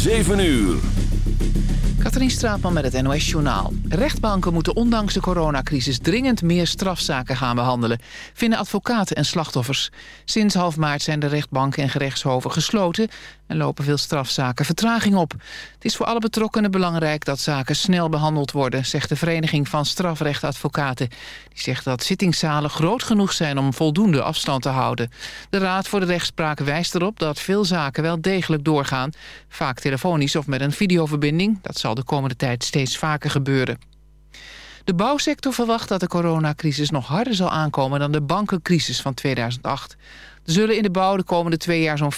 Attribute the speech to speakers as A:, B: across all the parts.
A: 7 uur.
B: Katrien Straatman met het NOS-journaal. Rechtbanken moeten ondanks de coronacrisis dringend meer strafzaken gaan behandelen, vinden advocaten en slachtoffers. Sinds half maart zijn de rechtbanken en gerechtshoven gesloten en lopen veel strafzaken vertraging op. Het is voor alle betrokkenen belangrijk dat zaken snel behandeld worden, zegt de Vereniging van Strafrechtadvocaten. Die zegt dat zittingszalen groot genoeg zijn om voldoende afstand te houden. De Raad voor de Rechtspraak wijst erop dat veel zaken wel degelijk doorgaan, vaak telefonisch of met een videoverbinding. Dat zal de komende tijd steeds vaker gebeuren. De bouwsector verwacht dat de coronacrisis nog harder zal aankomen dan de bankencrisis van 2008. Er zullen in de bouw de komende twee jaar zo'n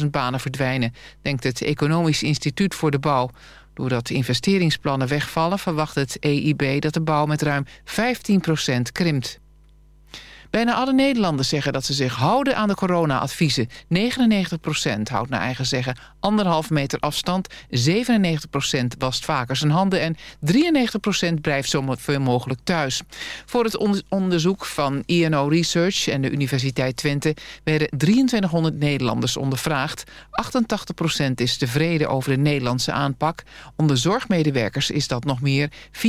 B: 40.000 banen verdwijnen, denkt het Economisch Instituut voor de Bouw. Doordat investeringsplannen wegvallen verwacht het EIB dat de bouw met ruim 15% krimpt. Bijna alle Nederlanders zeggen dat ze zich houden aan de corona-adviezen. 99% houdt naar eigen zeggen anderhalf meter afstand. 97% wast vaker zijn handen. En 93% blijft zo veel mogelijk thuis. Voor het onderzoek van INO Research en de Universiteit Twente... werden 2300 Nederlanders ondervraagd. 88% is tevreden over de Nederlandse aanpak. Onder zorgmedewerkers is dat nog meer 94%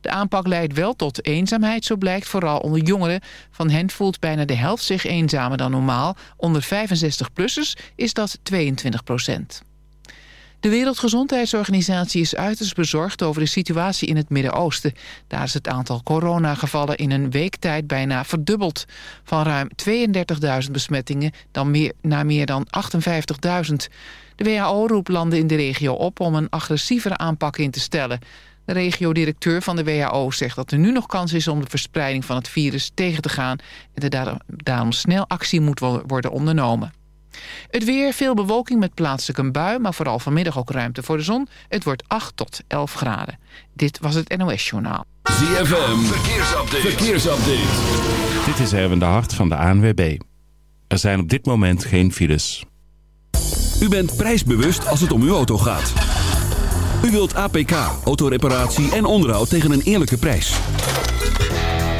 B: De aanpak leidt wel tot eenzaamheid, zo blijkt vooral onder jongeren. Van hen voelt bijna de helft zich eenzamer dan normaal. Onder 65-plussers is dat 22 procent. De Wereldgezondheidsorganisatie is uiterst bezorgd over de situatie in het Midden-Oosten. Daar is het aantal coronagevallen in een week tijd bijna verdubbeld. Van ruim 32.000 besmettingen dan meer, naar meer dan 58.000. De WHO roept landen in de regio op om een agressievere aanpak in te stellen. De regio-directeur van de WHO zegt dat er nu nog kans is om de verspreiding van het virus tegen te gaan... en er daarom snel actie moet worden ondernomen. Het weer, veel bewolking met plaatselijk een bui... maar vooral vanmiddag ook ruimte voor de zon. Het wordt 8 tot 11 graden. Dit was het NOS Journaal.
A: ZFM, verkeersupdate. verkeersupdate.
C: Dit is Erwin de Hart van de ANWB. Er zijn op dit moment geen files.
A: U bent prijsbewust als het om uw auto gaat. U wilt APK, autoreparatie en onderhoud tegen een eerlijke prijs.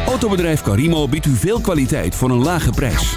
A: Autobedrijf Carimo biedt u veel kwaliteit voor een lage prijs.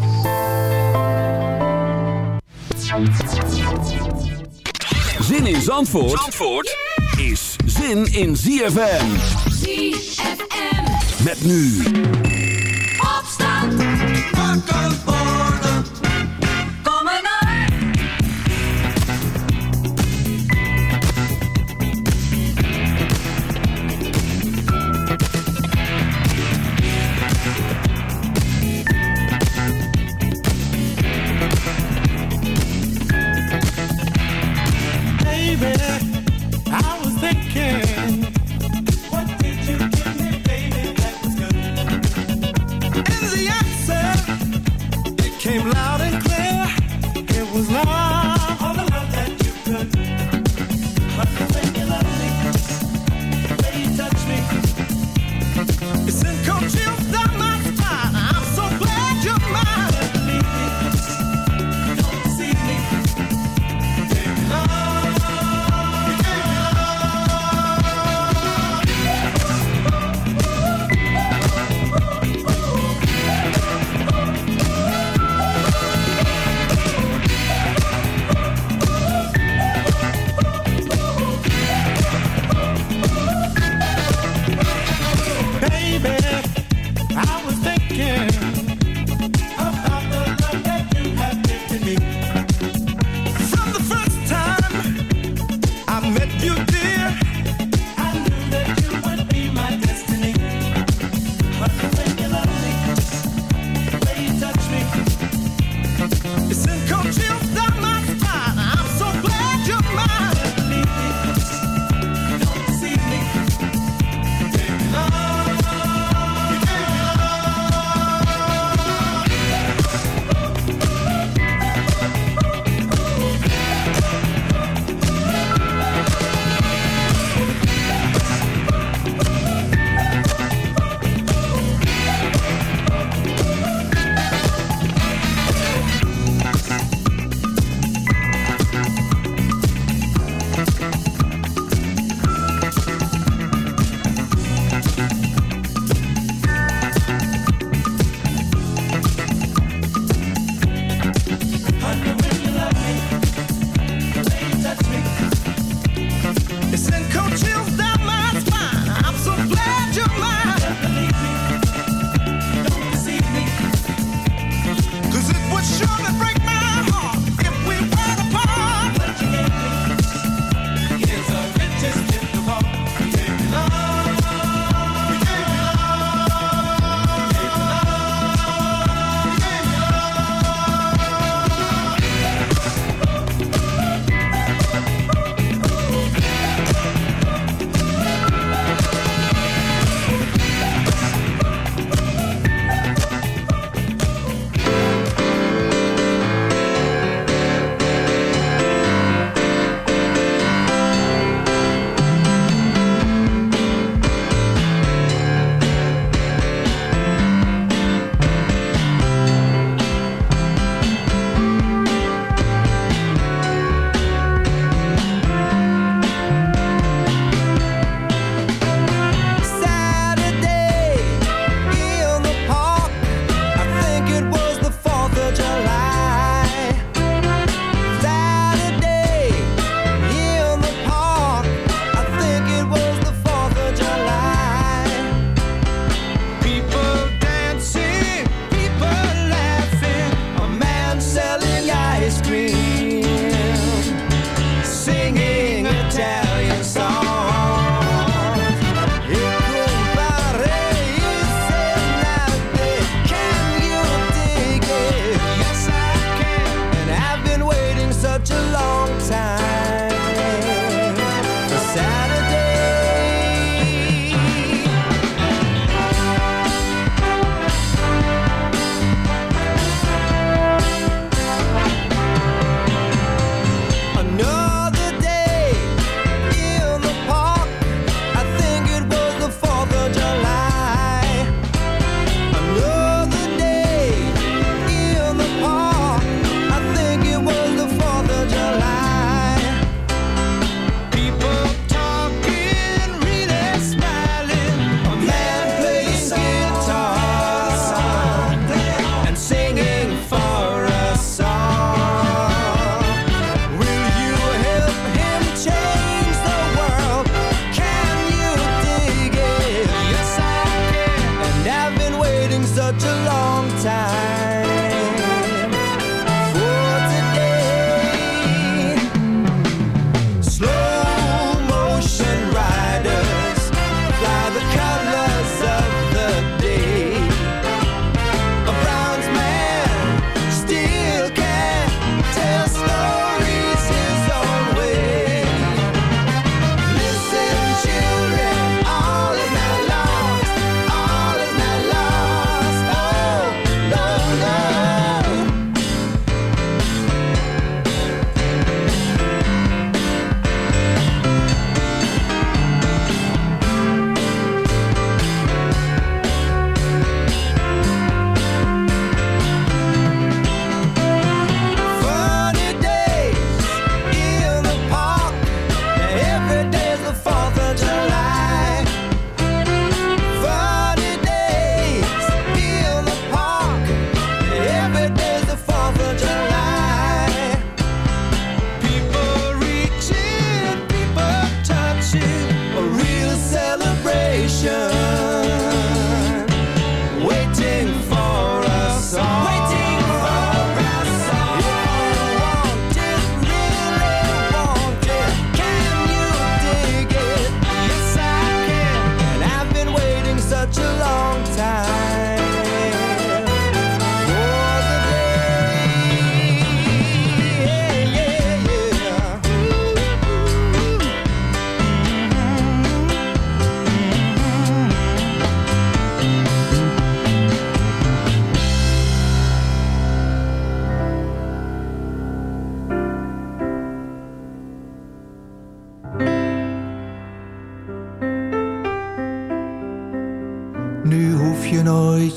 A: Zin in Zandvoort, Zandvoort is zin in ZFM.
D: ZFM.
A: Met nu.
D: Opstand. Wakker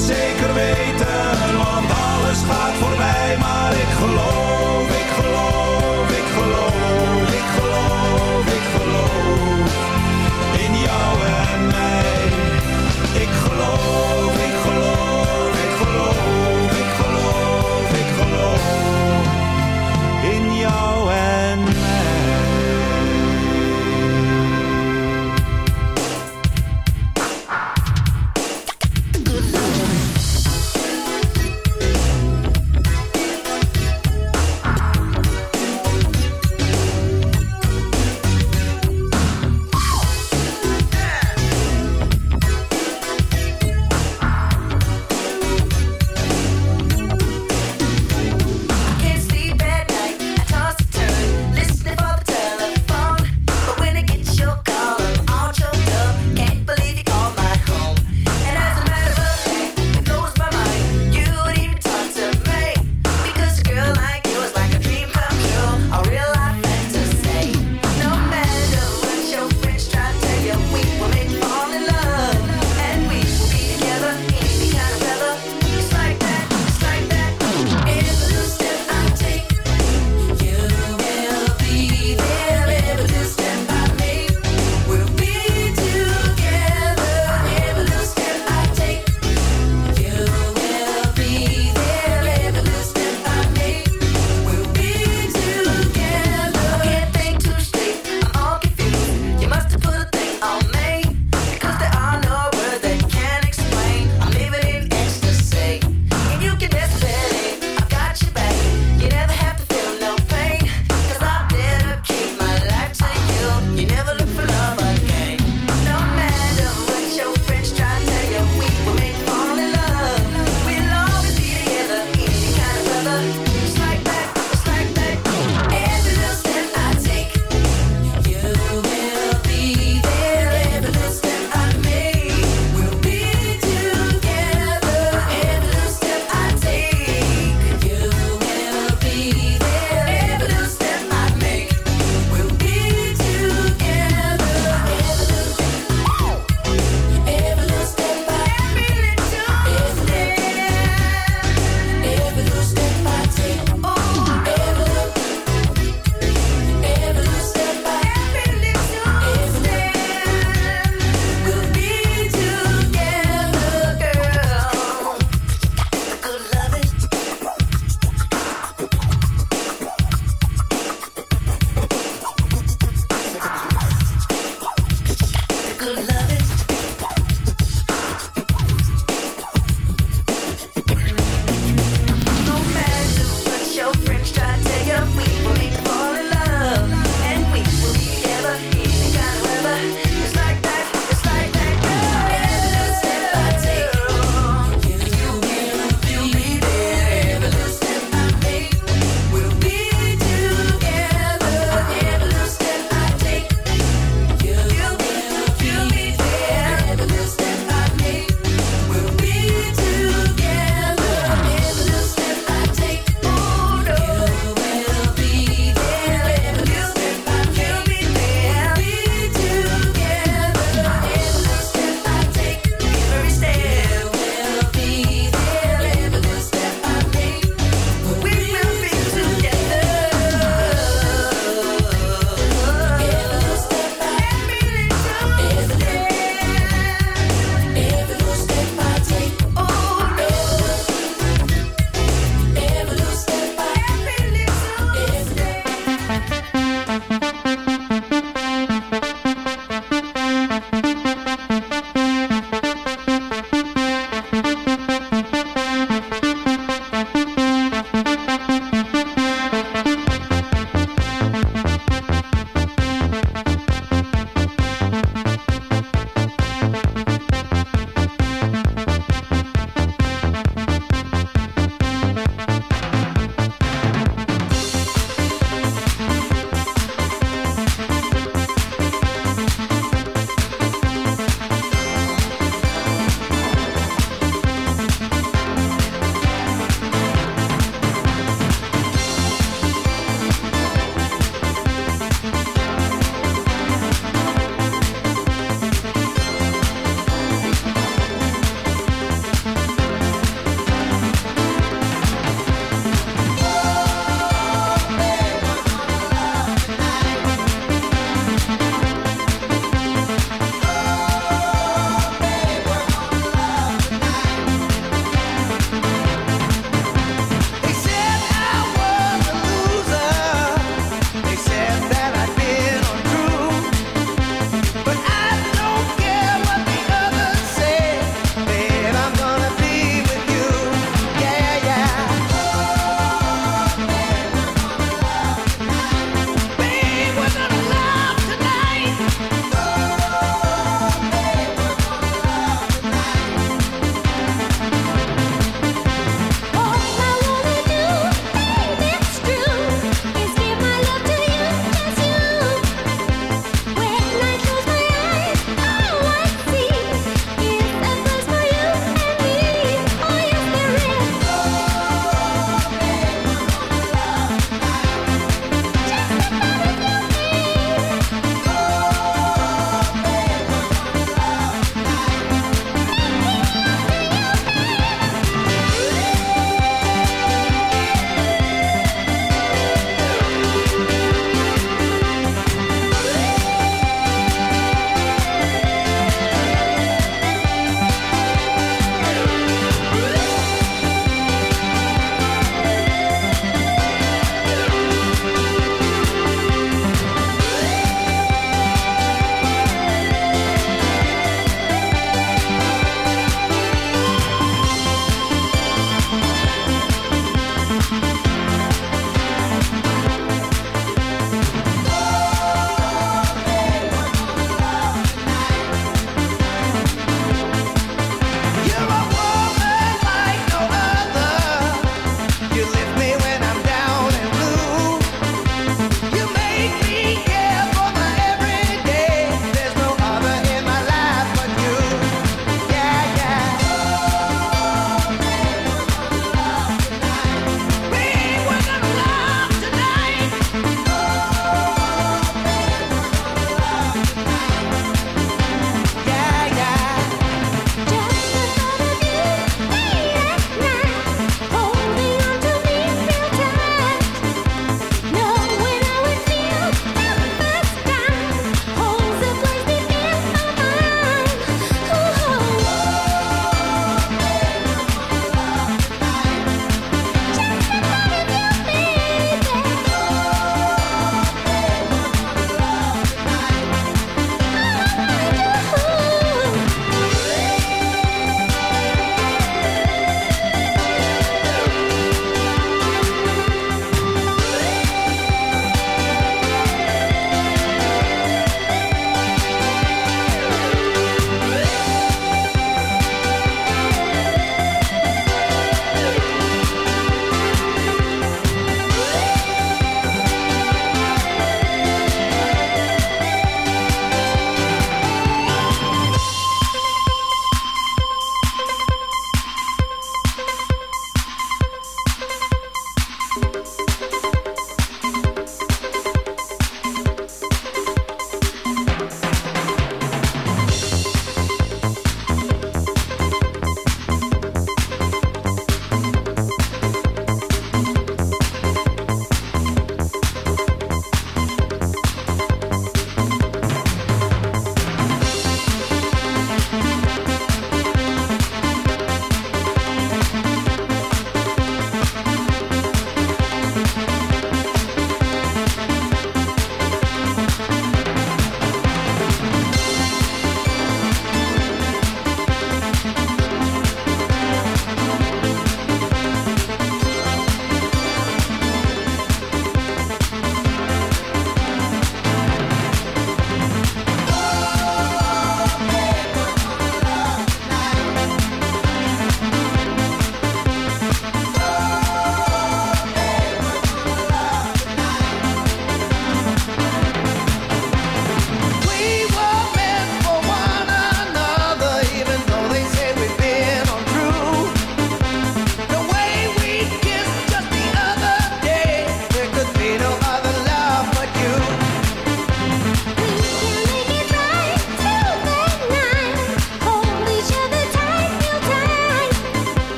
E: zeker weten, want alles gaat voorbij. Maar ik geloof,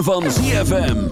F: van ZFM.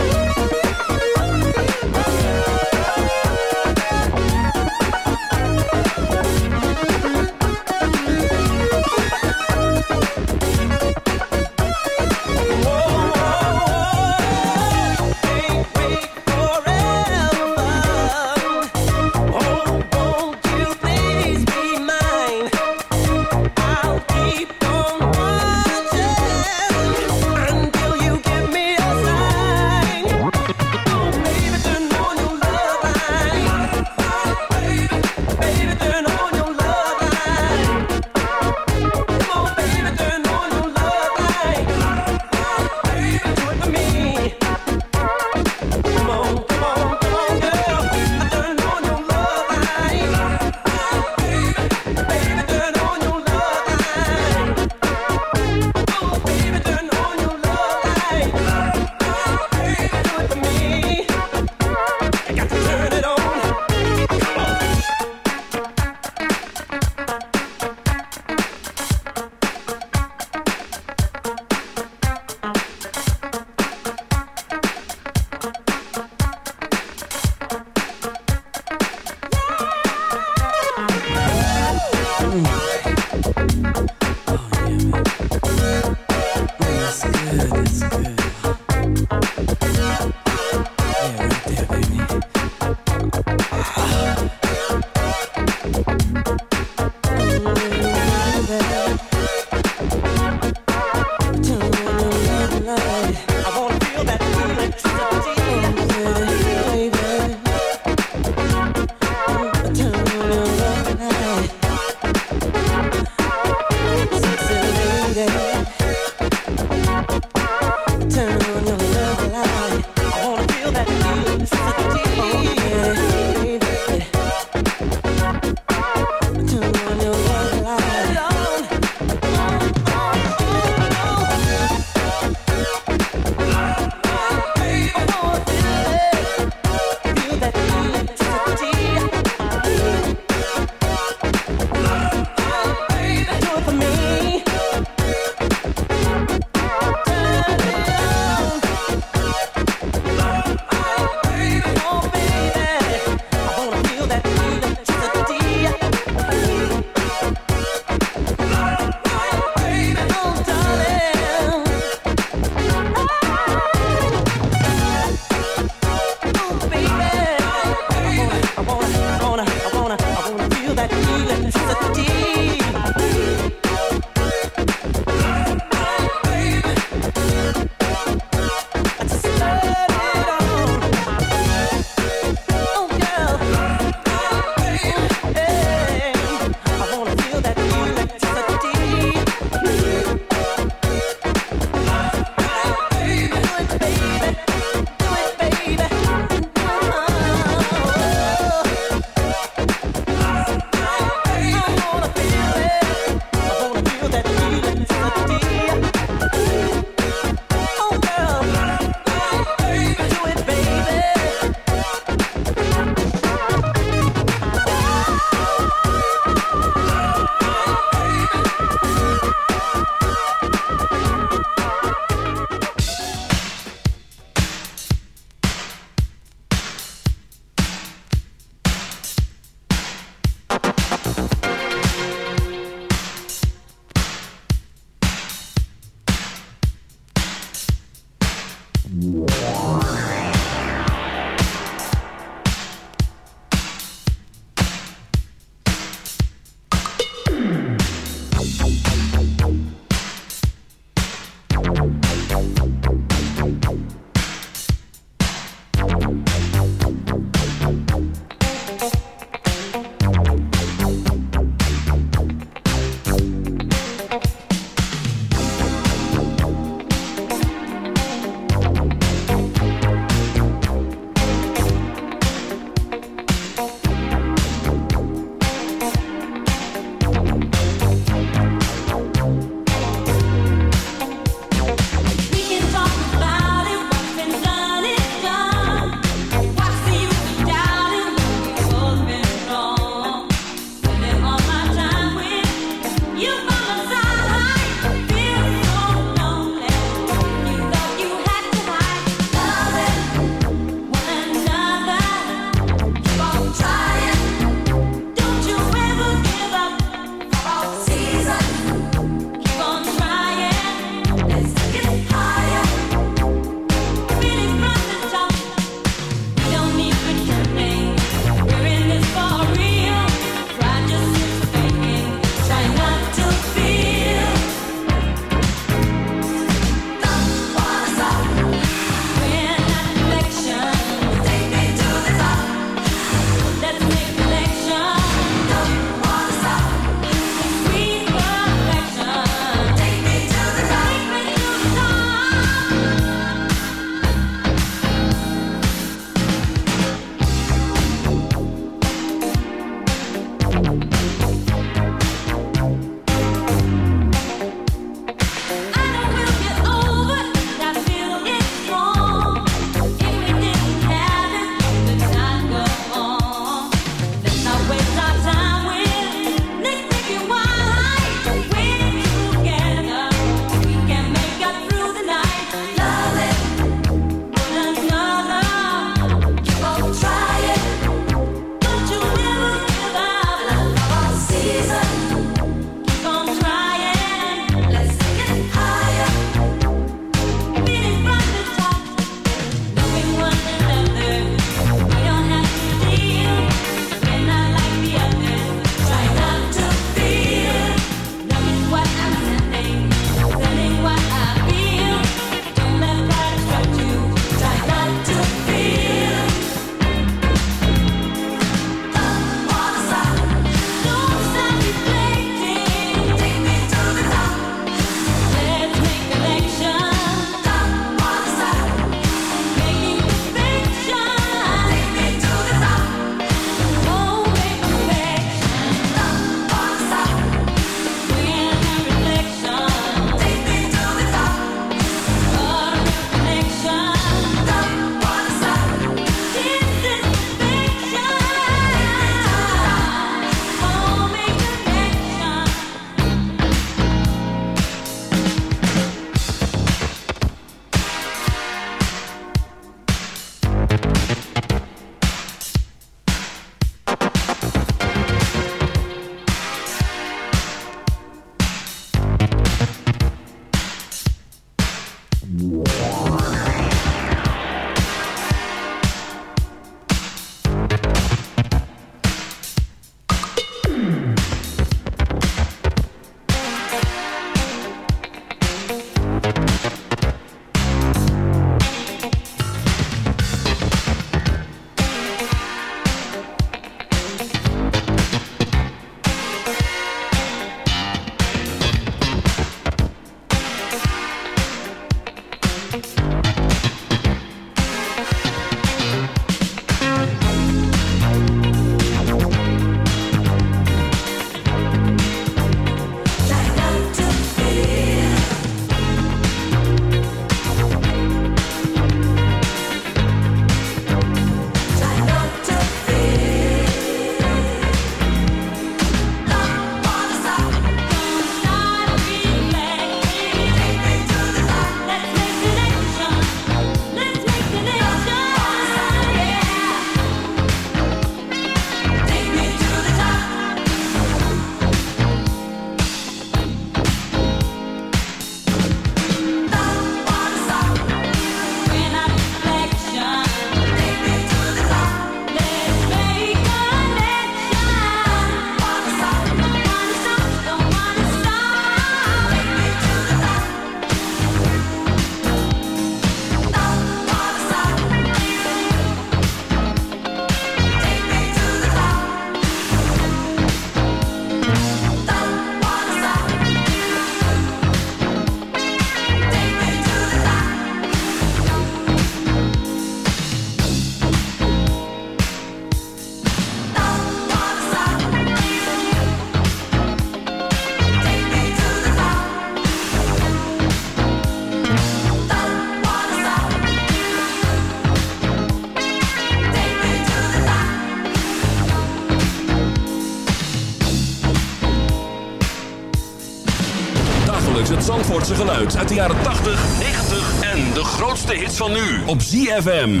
A: uit de jaren 80, 90 en de grootste hits van nu op ZFM.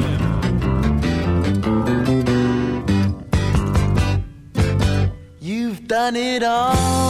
G: You've done it all.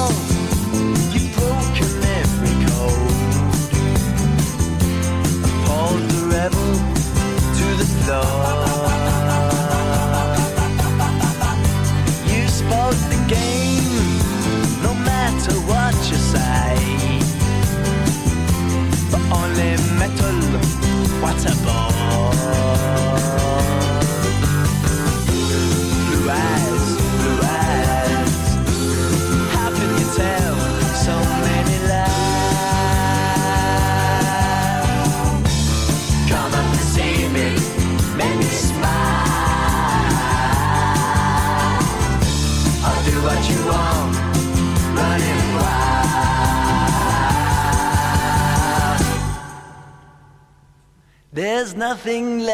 G: nothing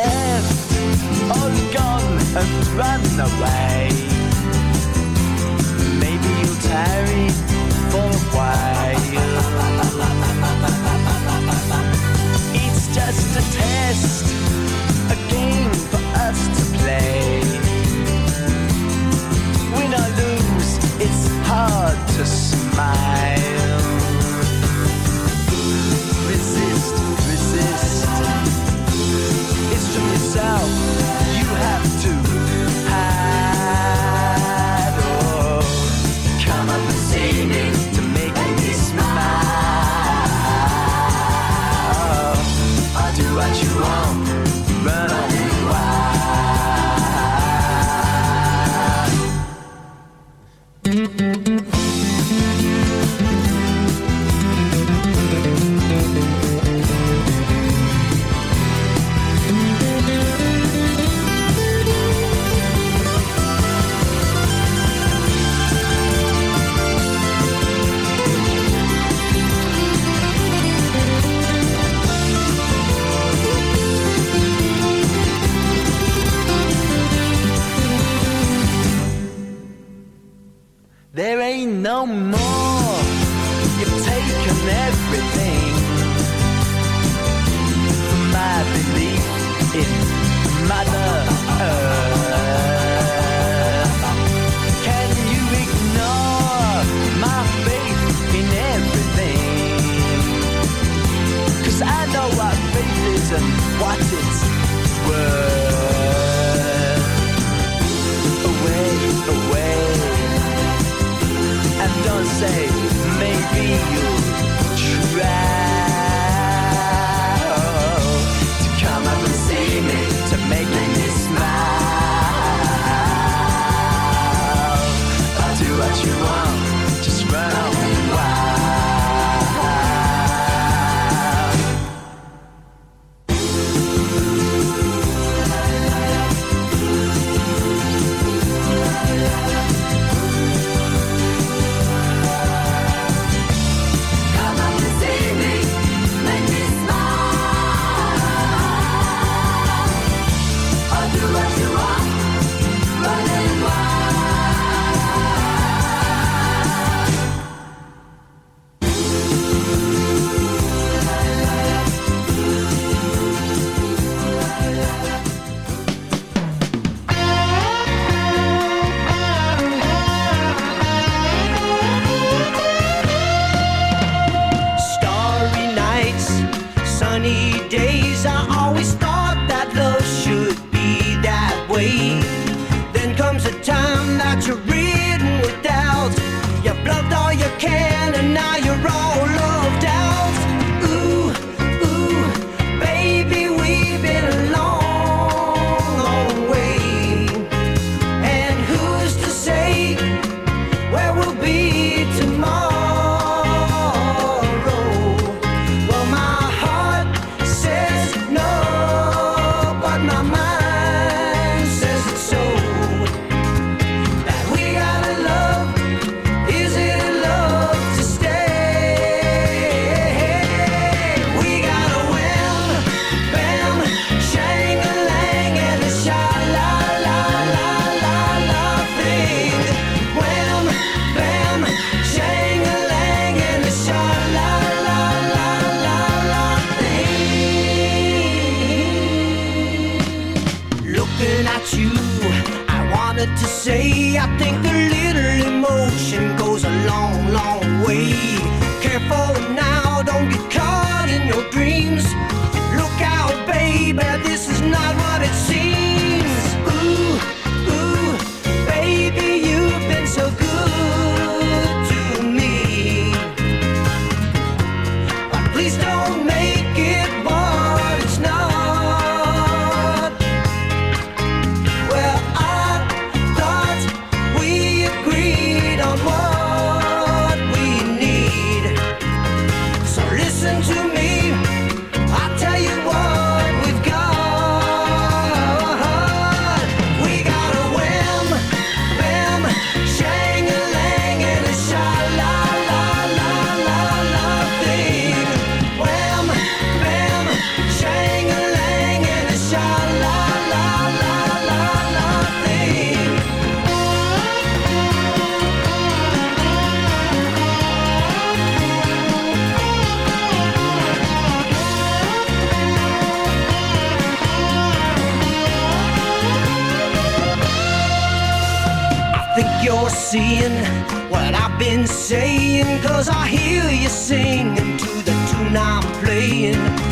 H: seeing what I've been saying, cause I hear you singing to the tune I'm playing.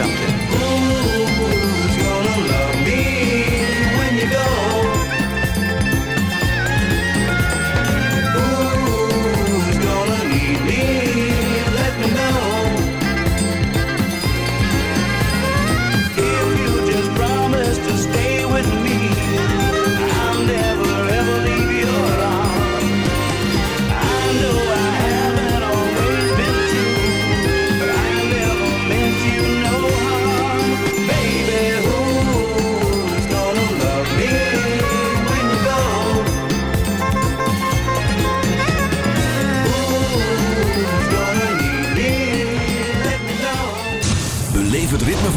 I: something.